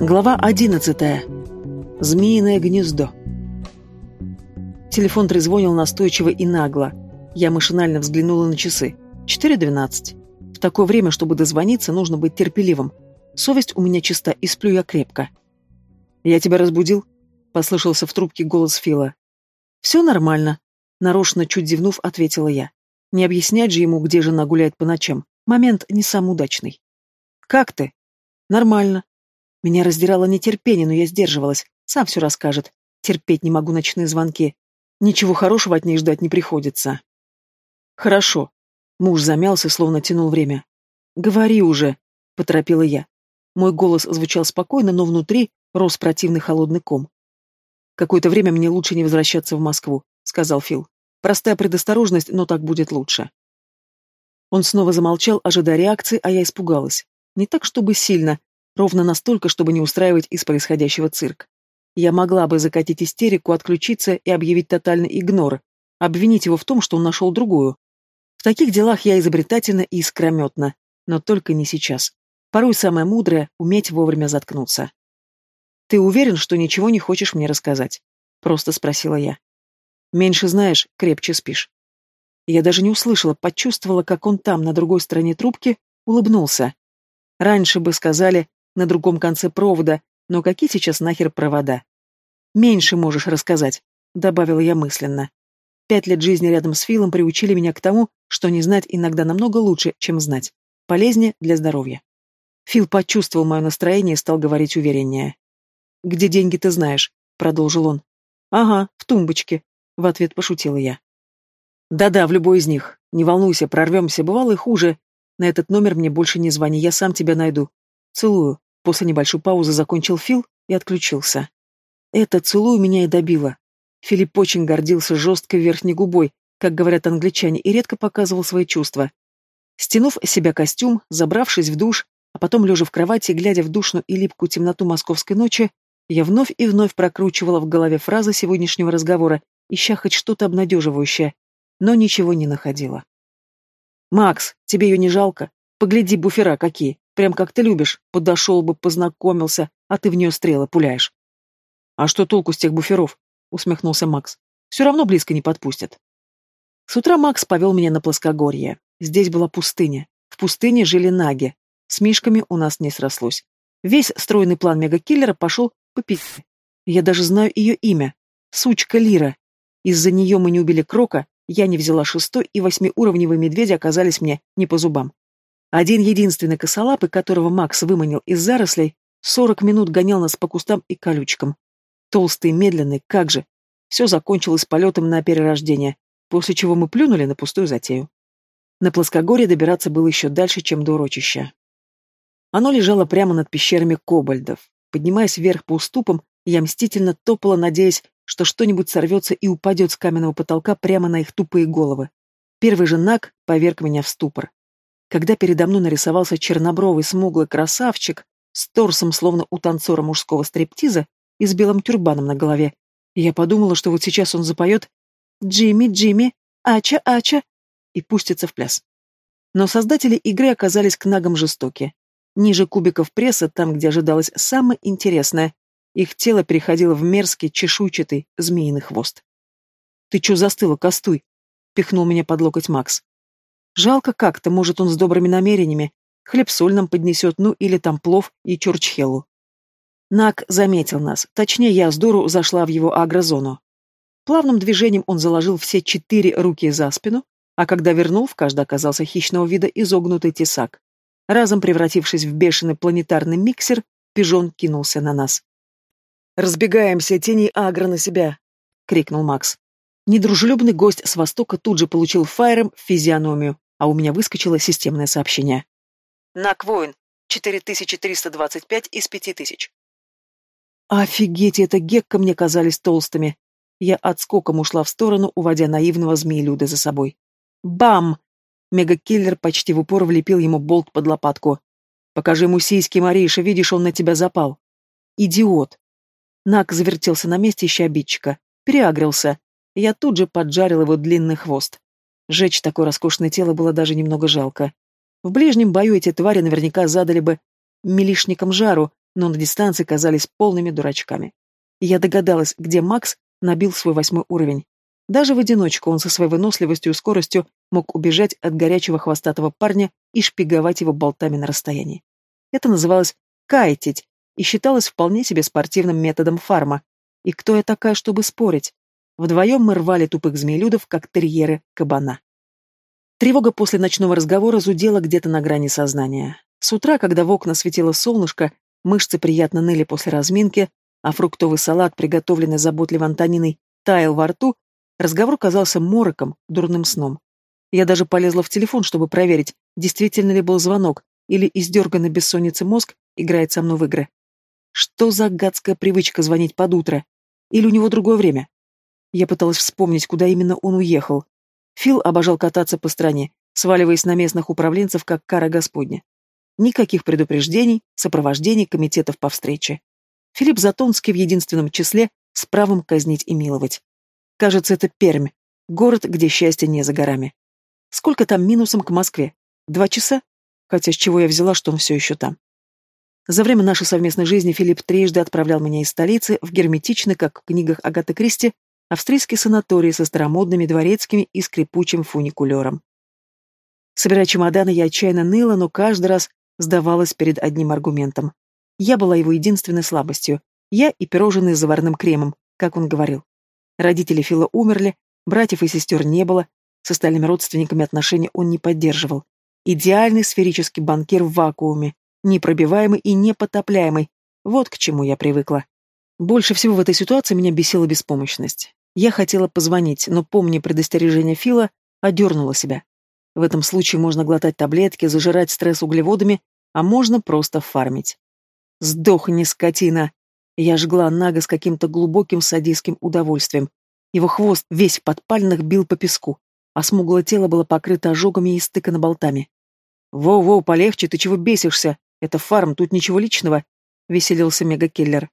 Глава одиннадцатая. Змеиное гнездо. Телефон трезвонил настойчиво и нагло. Я машинально взглянула на часы. 4.12. В такое время, чтобы дозвониться, нужно быть терпеливым. Совесть у меня чиста, и сплю я крепко. «Я тебя разбудил?» — послышался в трубке голос Фила. «Все нормально», — нарочно чуть зевнув, ответила я. Не объяснять же ему, где жена гуляет по ночам. Момент не самый удачный. «Как ты?» «Нормально». Меня раздирало нетерпение, но я сдерживалась. Сам все расскажет. Терпеть не могу ночные звонки. Ничего хорошего от них ждать не приходится. «Хорошо». Муж замялся, словно тянул время. «Говори уже», — поторопила я. Мой голос звучал спокойно, но внутри рос противный холодный ком. «Какое-то время мне лучше не возвращаться в Москву», — сказал Фил. «Простая предосторожность, но так будет лучше». Он снова замолчал, ожидая реакции, а я испугалась. Не так, чтобы сильно, ровно настолько, чтобы не устраивать из происходящего цирк. Я могла бы закатить истерику, отключиться и объявить тотальный игнор, обвинить его в том, что он нашел другую. В таких делах я изобретательна и искрометна, но только не сейчас. Порой самое мудрое — уметь вовремя заткнуться. «Ты уверен, что ничего не хочешь мне рассказать?» — просто спросила я. «Меньше знаешь, крепче спишь». Я даже не услышала, почувствовала, как он там, на другой стороне трубки, улыбнулся. Раньше бы сказали, на другом конце провода, но какие сейчас нахер провода? «Меньше можешь рассказать», — добавила я мысленно. Пять лет жизни рядом с Филом приучили меня к тому, что не знать иногда намного лучше, чем знать. Полезнее для здоровья. Фил почувствовал мое настроение и стал говорить увереннее. «Где деньги, ты знаешь?» — продолжил он. «Ага, в тумбочке», — в ответ пошутила я. «Да-да, в любой из них. Не волнуйся, прорвемся, бывало и хуже. На этот номер мне больше не звони, я сам тебя найду. Целую». После небольшой паузы закончил Фил и отключился. Это «целую» меня и добило. Филипп очень гордился жесткой верхней губой, как говорят англичане, и редко показывал свои чувства. Стянув себя костюм, забравшись в душ, а потом, лежа в кровати, глядя в душную и липкую темноту московской ночи, я вновь и вновь прокручивала в голове фразы сегодняшнего разговора, ища хоть что-то обнадеживающее, но ничего не находила. «Макс, тебе ее не жалко? Погляди, буфера какие, прям как ты любишь, подошел бы, познакомился, а ты в нее стрелы пуляешь». «А что толку с тех буферов?» — усмехнулся Макс. «Все равно близко не подпустят». С утра Макс повел меня на плоскогорье. Здесь была пустыня. В пустыне жили наги. С мишками у нас не срослось. Весь стройный план мегакиллера пошел по пизде. Я даже знаю ее имя. Сучка Лира. Из-за нее мы не убили Крока, я не взяла шестой, и восьмиуровневые медведи оказались мне не по зубам. Один единственный косолапый, которого Макс выманил из зарослей, сорок минут гонял нас по кустам и колючкам. Толстый, медленный, как же. Все закончилось полетом на перерождение, после чего мы плюнули на пустую затею. На плоскогорье добираться было еще дальше, чем до урочища. Оно лежало прямо над пещерами кобальдов. Поднимаясь вверх по уступам, я мстительно топала, надеясь, что что-нибудь сорвется и упадет с каменного потолка прямо на их тупые головы. Первый же наг поверг меня в ступор. Когда передо мной нарисовался чернобровый смуглый красавчик с торсом, словно у танцора мужского стриптиза, и с белым тюрбаном на голове, я подумала, что вот сейчас он запоет «Джимми, Джимми, Ача, Ача» и пустится в пляс. Но создатели игры оказались к нагам жестоки. Ниже кубиков пресса, там, где ожидалось самое интересное, их тело переходило в мерзкий, чешуйчатый, змеиный хвост. «Ты чё застыла, костуй?» — пихнул меня под локоть Макс. «Жалко как-то, может, он с добрыми намерениями. Хлеб-соль нам поднесет, ну или там плов и чурчхелу». Нак заметил нас, точнее, я с дуру зашла в его агрозону. Плавным движением он заложил все четыре руки за спину, а когда вернул, в каждой оказался хищного вида изогнутый тесак. Разом превратившись в бешеный планетарный миксер, пижон кинулся на нас. «Разбегаемся, тени агро на себя!» — крикнул Макс. Недружелюбный гость с Востока тут же получил фаером в физиономию, а у меня выскочило системное сообщение. «Нак воин, 4325 из 5000». Офигеть, это гекка мне казались толстыми. Я отскоком ушла в сторону, уводя наивного змеелюда за собой. Бам! Мегакиллер почти в упор влепил ему болт под лопатку. «Покажи ему сиськи, Мариша, видишь, он на тебя запал». «Идиот!» Нак завертелся на месте, ища обидчика. Переагрился. Я тут же поджарил его длинный хвост. Жечь такое роскошное тело было даже немного жалко. В ближнем бою эти твари наверняка задали бы милишникам жару, но на дистанции казались полными дурачками. Я догадалась, где Макс набил свой восьмой уровень. Даже в одиночку он со своей выносливостью и скоростью мог убежать от горячего хвостатого парня и шпиговать его болтами на расстоянии. Это называлось «кайтить» и считалось вполне себе спортивным методом фарма. И кто я такая, чтобы спорить? Вдвоем мы рвали тупых змеелюдов, как терьеры кабана. Тревога после ночного разговора зудела где-то на грани сознания. С утра, когда в окна светило солнышко, мышцы приятно ныли после разминки, а фруктовый салат, приготовленный заботливо Антониной, таял во рту, разговор казался мороком, дурным сном. Я даже полезла в телефон, чтобы проверить, действительно ли был звонок, или издерганный бессонницы мозг играет со мной в игры. Что за гадская привычка звонить под утро? Или у него другое время? Я пыталась вспомнить, куда именно он уехал. Фил обожал кататься по стране, сваливаясь на местных управленцев, как кара господня. Никаких предупреждений, сопровождений комитетов по встрече. Филипп Затонский в единственном числе с правом казнить и миловать. Кажется, это Пермь, город, где счастье не за горами. Сколько там минусом к Москве? Два часа? Хотя с чего я взяла, что он все еще там? За время нашей совместной жизни Филипп трижды отправлял меня из столицы в герметичный, как в книгах Агаты Кристи, австрийский санаторий со старомодными дворецкими и скрипучим фуникулером. Собирая чемоданы, я отчаянно ныла, но каждый раз сдавалась перед одним аргументом. Я была его единственной слабостью. Я и пирожные с заварным кремом, как он говорил. Родители Фила умерли, братьев и сестер не было, с остальными родственниками отношения он не поддерживал. Идеальный сферический банкир в вакууме, непробиваемый и непотопляемый. Вот к чему я привыкла. Больше всего в этой ситуации меня бесила беспомощность. Я хотела позвонить, но, помня предостережение Фила, одернула себя. В этом случае можно глотать таблетки, зажирать стресс углеводами, а можно просто фармить. «Сдохни, скотина!» Я жгла Нага с каким-то глубоким садистским удовольствием. Его хвост весь в подпальных бил по песку, а смуглое тело было покрыто ожогами и стыкано болтами. «Воу-воу, полегче, ты чего бесишься? Это фарм, тут ничего личного», — веселился мегакиллер.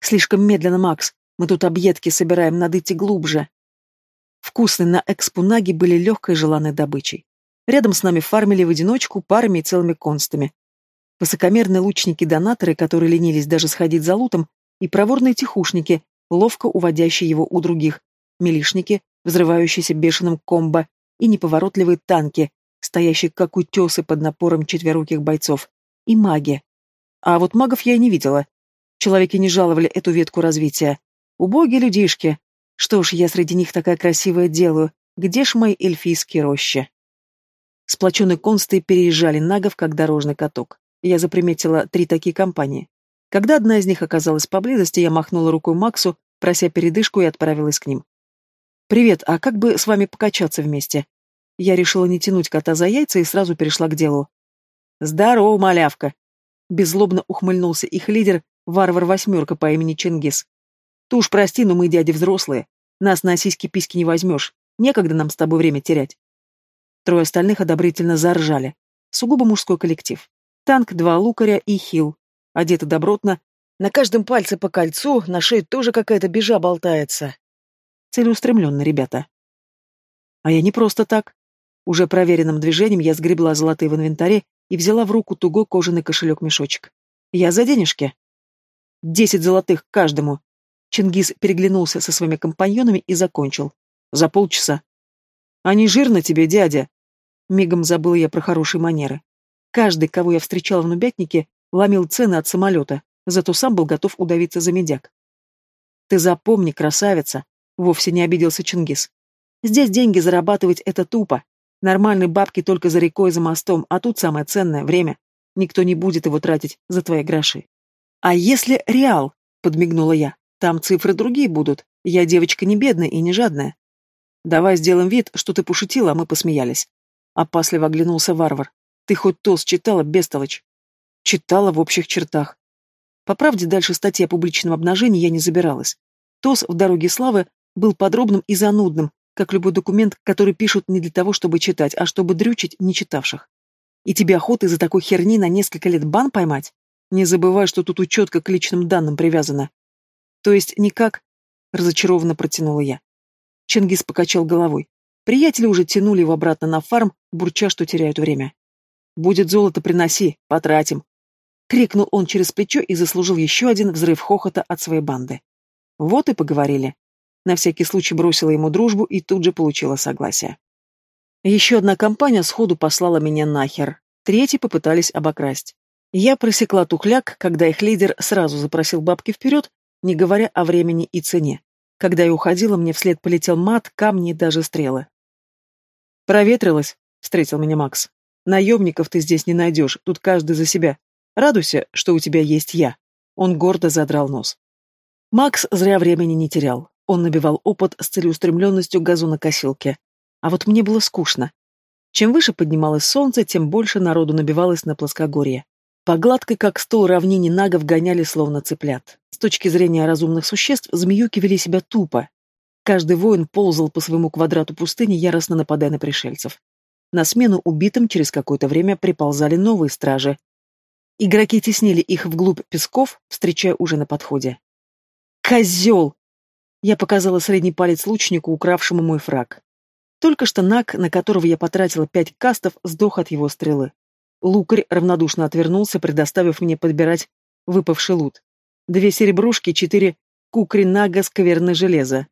«Слишком медленно, Макс. Мы тут объедки собираем, надо идти глубже. Вкусные на экспунаги были легкой желанной добычей. Рядом с нами фармили в одиночку парами и целыми констами. Высокомерные лучники-донаторы, которые ленились даже сходить за лутом, и проворные тихушники, ловко уводящие его у других, милишники, взрывающиеся бешеным комбо, и неповоротливые танки, стоящие как утесы под напором четверуких бойцов, и маги. А вот магов я и не видела. Человеки не жаловали эту ветку развития. Убогие людишки. Что ж, я среди них такая красивая делаю. Где ж мои эльфийские рощи? Сплоченные консты переезжали нагов, как дорожный каток. Я заприметила три такие компании. Когда одна из них оказалась поблизости, я махнула рукой Максу, прося передышку, и отправилась к ним. «Привет, а как бы с вами покачаться вместе?» Я решила не тянуть кота за яйца и сразу перешла к делу. «Здорово, малявка!» Беззлобно ухмыльнулся их лидер, варвар-восьмерка по имени Чингис. Ты уж прости, но мы дяди взрослые. Нас на сиськи-письки не возьмешь. Некогда нам с тобой время терять. Трое остальных одобрительно заржали. Сугубо мужской коллектив. Танк, два лукаря и хил. Одеты добротно. На каждом пальце по кольцу, на шее тоже какая-то бежа болтается. Целеустремленно, ребята. А я не просто так. Уже проверенным движением я сгребла золотые в инвентаре и взяла в руку тугой кожаный кошелек-мешочек. Я за денежки. Десять золотых каждому. Чингис переглянулся со своими компаньонами и закончил. За полчаса. «А не жирно тебе, дядя?» Мигом забыл я про хорошие манеры. Каждый, кого я встречала в Нубятнике, ломил цены от самолета, зато сам был готов удавиться за медяк. «Ты запомни, красавица!» — вовсе не обиделся Чингис. «Здесь деньги зарабатывать — это тупо. Нормальные бабки только за рекой, за мостом, а тут самое ценное — время. Никто не будет его тратить за твои гроши». «А если реал?» — подмигнула я. Там цифры другие будут. Я девочка не бедная и не жадная. Давай сделаем вид, что ты пошутила, а мы посмеялись. Опасливо оглянулся варвар. Ты хоть ТОС читала, бестолочь? Читала в общих чертах. По правде, дальше статьи о публичном обнажении я не забиралась. ТОС в «Дороге славы» был подробным и занудным, как любой документ, который пишут не для того, чтобы читать, а чтобы дрючить не читавших. И тебе охота из-за такой херни на несколько лет бан поймать? Не забывай, что тут учетка к личным данным привязана. То есть никак? Разочарованно протянула я. Чингис покачал головой. Приятели уже тянули его обратно на фарм, бурча, что теряют время. «Будет золото, приноси, потратим». Крикнул он через плечо и заслужил еще один взрыв хохота от своей банды. Вот и поговорили. На всякий случай бросила ему дружбу и тут же получила согласие. Еще одна компания сходу послала меня нахер. Третьи попытались обокрасть. Я просекла тухляк, когда их лидер сразу запросил бабки вперед, не говоря о времени и цене. Когда я уходила, мне вслед полетел мат, камни и даже стрелы. «Проветрилась», — встретил меня Макс. «Наемников ты здесь не найдешь, тут каждый за себя. Радуйся, что у тебя есть я». Он гордо задрал нос. Макс зря времени не терял. Он набивал опыт с целеустремленностью газонокосилки. А вот мне было скучно. Чем выше поднималось солнце, тем больше народу набивалось на плоскогорье. По гладкой, как стол равнине нагов гоняли словно цыплят. С точки зрения разумных существ, змеюки вели себя тупо. Каждый воин ползал по своему квадрату пустыни, яростно нападая на пришельцев. На смену убитым через какое-то время приползали новые стражи. Игроки теснили их вглубь песков, встречая уже на подходе. «Козел!» Я показала средний палец лучнику, укравшему мой фраг. Только что Нак, на которого я потратила пять кастов, сдох от его стрелы. Лукарь равнодушно отвернулся, предоставив мне подбирать выпавший лут. Две серебрушки, четыре кукри нага скверны железа.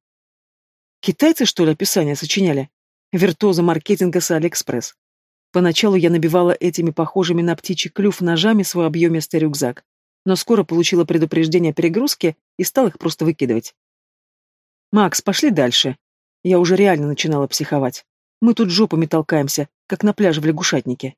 Китайцы, что ли, описание сочиняли? Виртуоза маркетинга с Алиэкспресс. Поначалу я набивала этими похожими на птичий клюв ножами свой объемистый рюкзак, но скоро получила предупреждение о перегрузке и стала их просто выкидывать. «Макс, пошли дальше». Я уже реально начинала психовать. Мы тут жопами толкаемся, как на пляже в лягушатнике.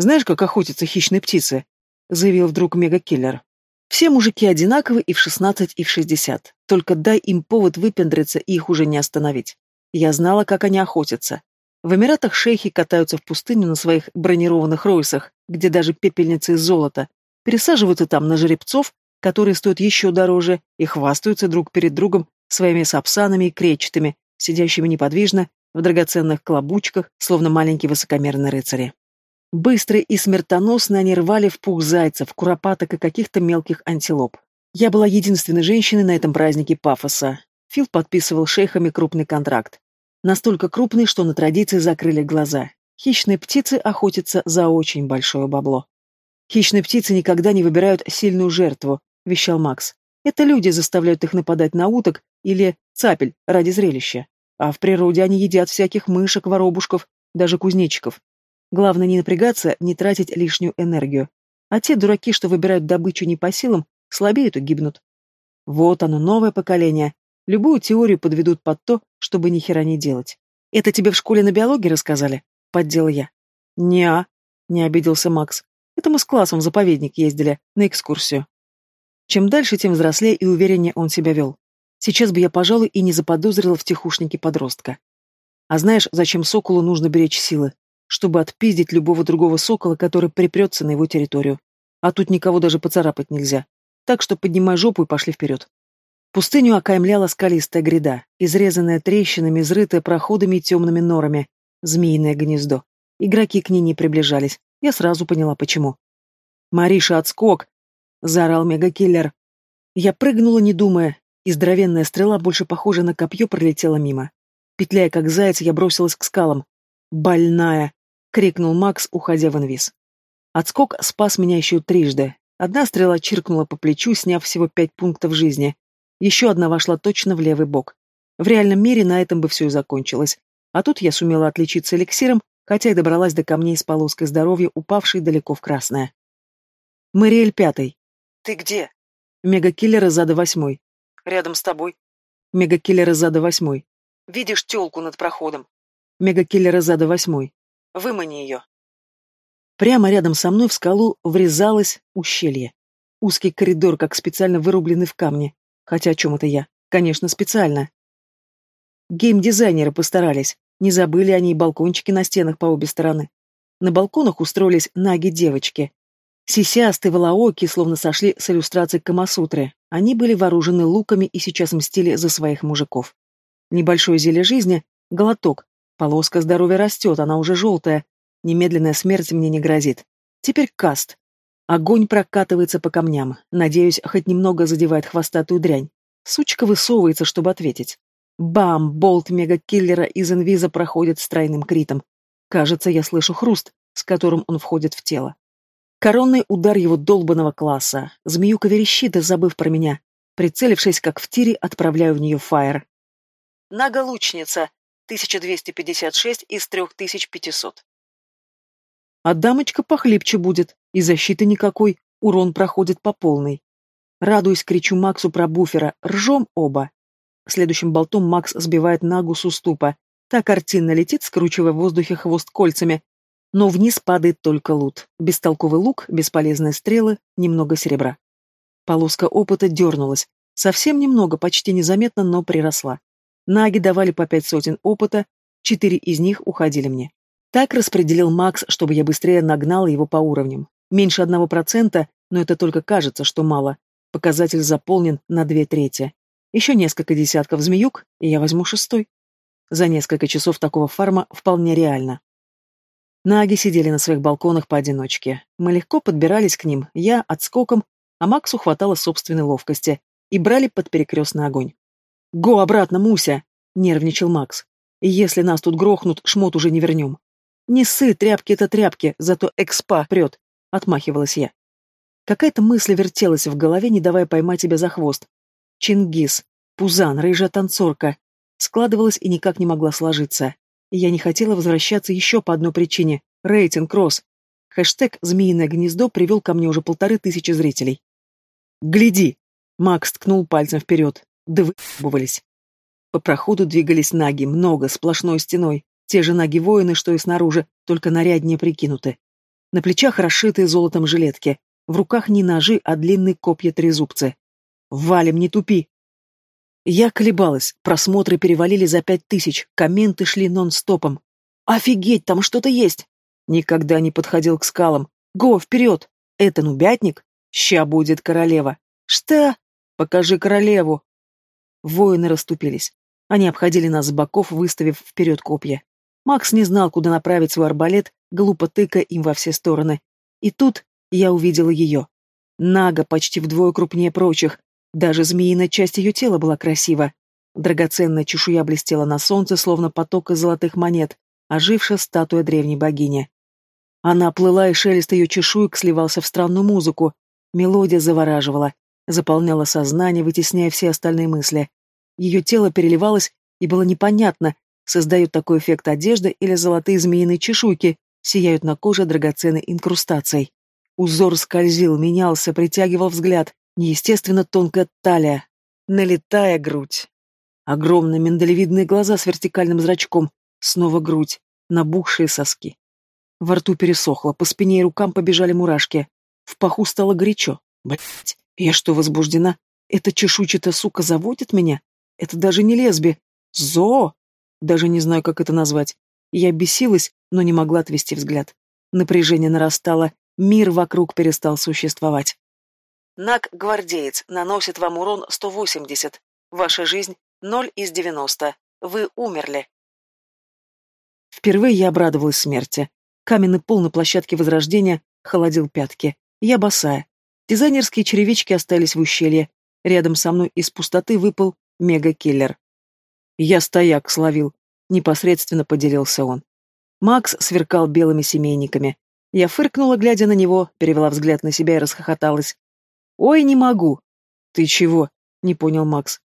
Знаешь, как охотятся хищные птицы?» — заявил вдруг мегакиллер. «Все мужики одинаковы и в шестнадцать, и в шестьдесят. Только дай им повод выпендриться, и их уже не остановить. Я знала, как они охотятся. В Эмиратах шейхи катаются в пустыню на своих бронированных ройсах, где даже пепельницы из золота, пересаживаются там на жеребцов, которые стоят еще дороже, и хвастаются друг перед другом своими сапсанами и кречетами, сидящими неподвижно в драгоценных клобучках, словно маленькие высокомерные рыцари. Быстрые и смертоносные они рвали в пух зайцев, куропаток и каких-то мелких антилоп. Я была единственной женщиной на этом празднике пафоса. Фил подписывал шейхами крупный контракт. Настолько крупный, что на традиции закрыли глаза. Хищные птицы охотятся за очень большое бабло. «Хищные птицы никогда не выбирают сильную жертву», — вещал Макс. «Это люди заставляют их нападать на уток или цапель ради зрелища. А в природе они едят всяких мышек, воробушков, даже кузнечиков. Главное не напрягаться, не тратить лишнюю энергию. А те дураки, что выбирают добычу не по силам, слабеют и гибнут. Вот оно, новое поколение. Любую теорию подведут под то, чтобы ни хера не делать. Это тебе в школе на биологии рассказали? Поддел я. Неа, не обиделся Макс. Это мы с классом в заповедник ездили, на экскурсию. Чем дальше, тем взрослее и увереннее он себя вел. Сейчас бы я, пожалуй, и не заподозрила в тихушнике подростка. А знаешь, зачем соколу нужно беречь силы? Чтобы отпиздить любого другого сокола, который припрется на его территорию. А тут никого даже поцарапать нельзя. Так что поднимай жопу и пошли вперед. Пустыню окаймляла скалистая гряда, изрезанная трещинами, изрытая проходами и темными норами. Змеиное гнездо. Игроки к ней не приближались. Я сразу поняла, почему. «Мариша, отскок!» — заорал мегакиллер. Я прыгнула, не думая, и здоровенная стрела, больше похожая на копье, пролетела мимо. Петляя как заяц, я бросилась к скалам. «Больная!» — крикнул Макс, уходя в инвиз. Отскок спас меня еще трижды. Одна стрела чиркнула по плечу, сняв всего пять пунктов жизни. Еще одна вошла точно в левый бок. В реальном мире на этом бы все и закончилось. А тут я сумела отличиться эликсиром, хотя и добралась до камней с полоской здоровья, упавшей далеко в красное. Мариэль пятый. «Ты где?» Мегакиллер из зада восьмой. «Рядом с тобой». Мегакиллер из зада восьмой. «Видишь тёлку над проходом?» Мегакиллер из зада восьмой. Вымани ее. Прямо рядом со мной в скалу врезалось ущелье. Узкий коридор, как специально вырубленный в камне. Хотя о чем это я? Конечно, специально. Геймдизайнеры постарались. Не забыли они и балкончики на стенах по обе стороны. На балконах устроились наги девочки. Сисястые волооки словно сошли с иллюстраций Камасутры. Они были вооружены луками и сейчас мстили за своих мужиков. Небольшое зелье жизни, глоток, Полоска здоровья растет, она уже желтая. Немедленная смерть мне не грозит. Теперь каст. Огонь прокатывается по камням. Надеюсь, хоть немного задевает хвостатую дрянь. Сучка высовывается, чтобы ответить. Бам! Болт мегакиллера из инвиза проходит с тройным критом. Кажется, я слышу хруст, с которым он входит в тело. Коронный удар его долбанного класса. Змеюка верещит, забыв про меня. Прицелившись, как в тире, отправляю в нее фаер. Нага-лучница. 1256 из 3500. А дамочка похлебче будет, и защиты никакой, урон проходит по полной. Радуюсь, кричу Максу про буфера, ржем оба. Следующим болтом Макс сбивает Нагу с уступа. Та картинно летит, скручивая в воздухе хвост кольцами. Но вниз падает только лут. Бестолковый лук, бесполезные стрелы, немного серебра. Полоска опыта дернулась. Совсем немного, почти незаметно, но приросла. Наги давали по пять сотен опыта, четыре из них уходили мне. Так распределил Макс, чтобы я быстрее нагнал его по уровням. Меньше одного процента, но это только кажется, что мало. Показатель заполнен на две трети. Еще несколько десятков змеюк, и я возьму шестой. За несколько часов такого фарма вполне реально. Наги сидели на своих балконах поодиночке. Мы легко подбирались к ним, я отскоком, а Максу хватало собственной ловкости, и брали под перекрестный огонь. «Го обратно, Муся!» — нервничал Макс. «Если нас тут грохнут, шмот уже не вернем». «Не ссы, тряпки — это тряпки, зато экспа прет», — отмахивалась я. Какая-то мысль вертелась в голове, не давая поймать тебя за хвост. Чингис, Пузан, рыжая танцорка. Складывалась и никак не могла сложиться. Я не хотела возвращаться еще по одной причине. Рейтинг рос. Хэштег «Змеиное гнездо» привел ко мне уже полторы тысячи зрителей. «Гляди!» Макс ткнул пальцем вперед. Да выебывались. По проходу двигались наги, много, сплошной стеной. Те же наги-воины, что и снаружи, только наряднее прикинуты. На плечах расшитые золотом жилетки. В руках не ножи, а длинные копья-трезубцы. Валим, не тупи. Я колебалась, просмотры перевалили за пять тысяч, комменты шли нон-стопом. Офигеть, там что-то есть! Никогда не подходил к скалам. Го, вперед! Это нубятник? Ща будет королева. Что? Покажи королеву. Воины расступились. Они обходили нас с боков, выставив вперед копья. Макс не знал, куда направить свой арбалет, глупо тыкая им во все стороны. И тут я увидела ее. Нага, почти вдвое крупнее прочих, даже змеиная часть ее тела была красива. Драгоценная чешуя блестела на солнце, словно поток из золотых монет, ожившая статуя древней богини. Она плыла, и шелест ее чешуек сливался в странную музыку. Мелодия завораживала, заполняла сознание, вытесняя все остальные мысли. Ее тело переливалось, и было непонятно, создает такой эффект одежды или золотые змеиные чешуйки, сияют на коже драгоценной инкрустацией. Узор скользил, менялся, притягивал взгляд, Неестественно тонкая талия, налетая грудь. Огромные миндалевидные глаза с вертикальным зрачком, снова грудь, набухшие соски. Во рту пересохло, по спине и рукам побежали мурашки. В паху стало горячо. Блять, я что, возбуждена? Эта чешуйчатая сука заводит меня? Это даже не лесби. Зоо! Даже не знаю, как это назвать. Я бесилась, но не могла отвести взгляд. Напряжение нарастало, мир вокруг перестал существовать. Наг-гвардеец наносит вам урон 180. Ваша жизнь 0 из 90. Вы умерли. Впервые я обрадовалась смерти. Каменный пол на площадке Возрождения холодил пятки. Я босая. Дизайнерские черевички остались в ущелье. Рядом со мной из пустоты выпал мега-киллер. Я стояк словил. Непосредственно поделился он. Макс сверкал белыми семейниками. Я фыркнула, глядя на него, перевела взгляд на себя и расхохоталась. «Ой, не могу!» «Ты чего?» — не понял Макс.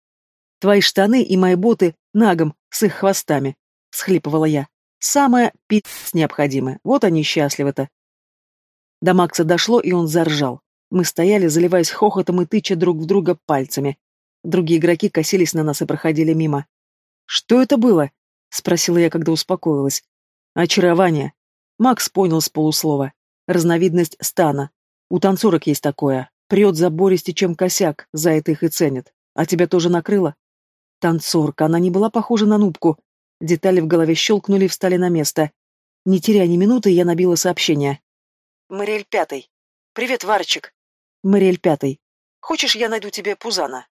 «Твои штаны и мои боты нагом с их хвостами», — схлипывала я. «Самое пи*** необходимое. Вот они счастливы-то». До Макса дошло, и он заржал. Мы стояли, заливаясь хохотом и тыча друг в друга пальцами. Другие игроки косились на нас и проходили мимо. «Что это было?» — спросила я, когда успокоилась. «Очарование». Макс понял с полуслова. Разновидность стана. У танцорок есть такое. Прет забористе, чем косяк, за это их и ценят. А тебя тоже накрыло? Танцорка, она не была похожа на нубку. Детали в голове щелкнули и встали на место. Не теряя ни минуты, я набила сообщение. Мариэль Пятый. Привет, Варчик. Мариэль Пятый. Хочешь, я найду тебе Пузана?